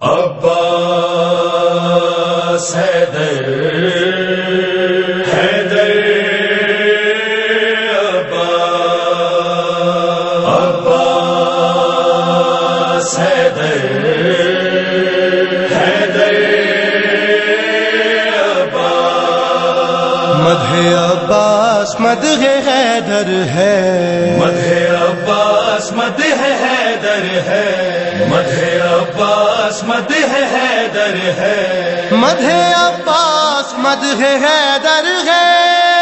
عباس حیدر حیدر عباس عباس حیدر۔ عباس مدح حیدر ہے مدح عباس مدح حیدر ہے مدح عباس مدح حیدر ہے مدح عباس مدح حیدر ہے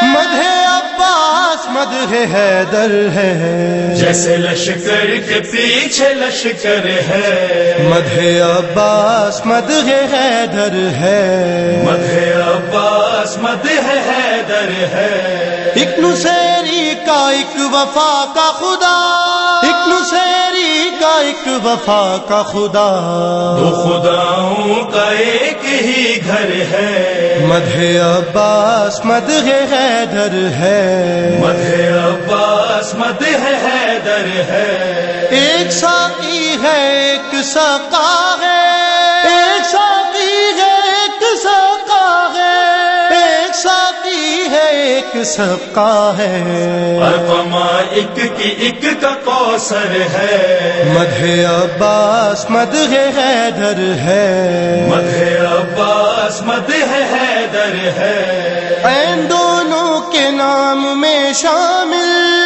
مدح عباس مدح حیدر ہے جیسے لشکر کے پیچھے لشکر ہے مدح عباس مدح حیدر ہے مدح عباس مدح حیدر ہے ایک نسیری کا ایک وفا کا خدا۔ ایک نسیری کا ایک وفا کا خدا۔ دو خداؤں کا ایک ہی گھر ہے۔ مدح عباس مدح حیدر ہے۔ مدح عباس مدح حیدر ہے۔ ایک ساقی ہے ایک سقا ہے۔ ایک سقا ہے۔ ارقما ایک کی ایک کا کوثر ہے۔ مدح عباس مدح حیدر ہے۔ مدح عباس مدح حیدر ہے۔ این دونوں کے نام میں شامل۔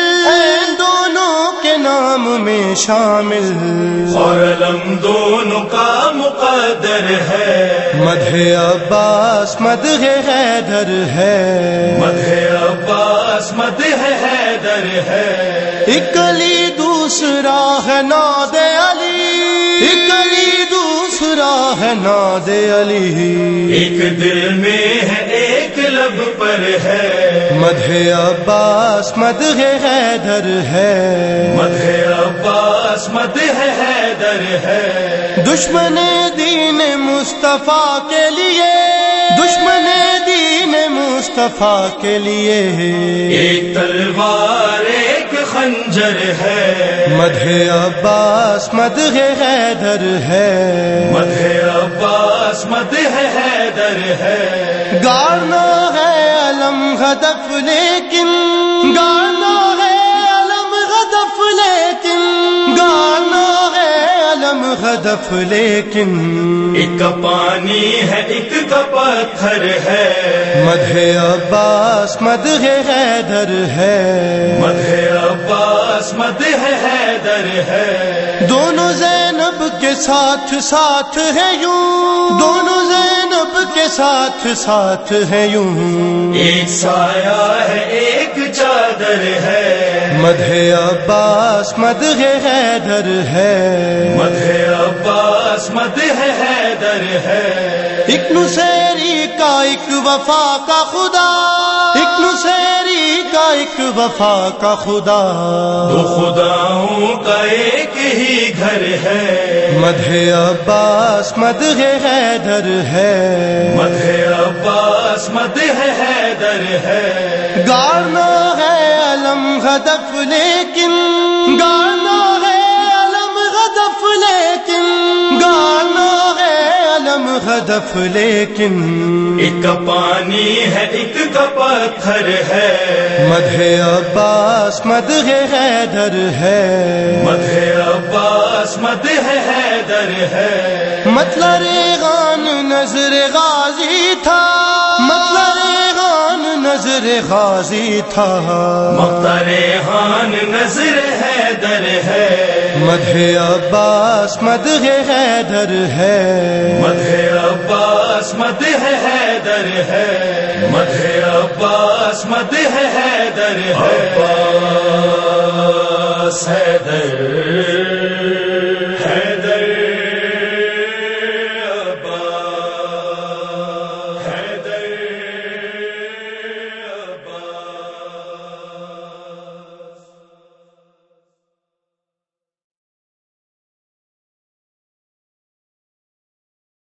میں شامل اور علم دونوں کا مقدر ہے۔ مدح عباس مدح حیدر ہے۔ مدح عباس مدح حیدر ہے۔ ایک علی دوسرا ہے ناد ہے ناد علی۔ ایک دل میں ہے ایک لب پر ہے۔ مدح عباس مدح حیدر ہے۔ مدح عباس مدح حیدر ہے۔ دشمن دین مصطفیٰ کے لیے۔ دشمن دین مصطفیٰ کے لیے۔ ایک تلوار خنجر ہے۔ مدح عباس مدح حیدر ہے۔ مدح عباس مدح حیدر ہے۔ گانا ہے علم ہدف لیکن ہدف لیکن ایک پانی ہے ایک کا پتھر ہے۔ مدح عباس مدح حیدر ہے۔ مدح عباس مدح حیدر ہے۔ دونوں زینب کے ساتھ ساتھ ہے یوں۔ دونوں زینب کے ساتھ ساتھ ہے یوں۔ ایک سایہ ہے ایک چادر ہے۔ مدح عباس مدح حیدر ہے۔ مدح عباس مدح حیدر ہے۔ ایک نسیری کا ایک وفا کا خدا۔ ایک نسیری کا ایک وفا کا خدا۔ دو خداؤں کا ایک ہی گھر ہے۔ مدح عباس مدح حیدر ہے۔ مدح عباس مدح حیدر ہے۔ گانا ہے علم ہدف لیکن گانا ہے علم ہدف لیکن گانا ہے علم ہدف لیکن ایک پانی ہے ایک کا پتھر ہے۔ مدح عباس مدح حیدر ہے۔ مدح عباس مدح حیدر ہے۔ مطلب ریغان نظر غازی تھا۔ نظر غازی تھا۔ مختار خان نظر حیدر ہے۔ مدح عباس مدح حیدر ہے۔ مدح عباس مدح حیدر ہے۔ مدح عباس مدح حیدر ہے۔ عباس حیدر۔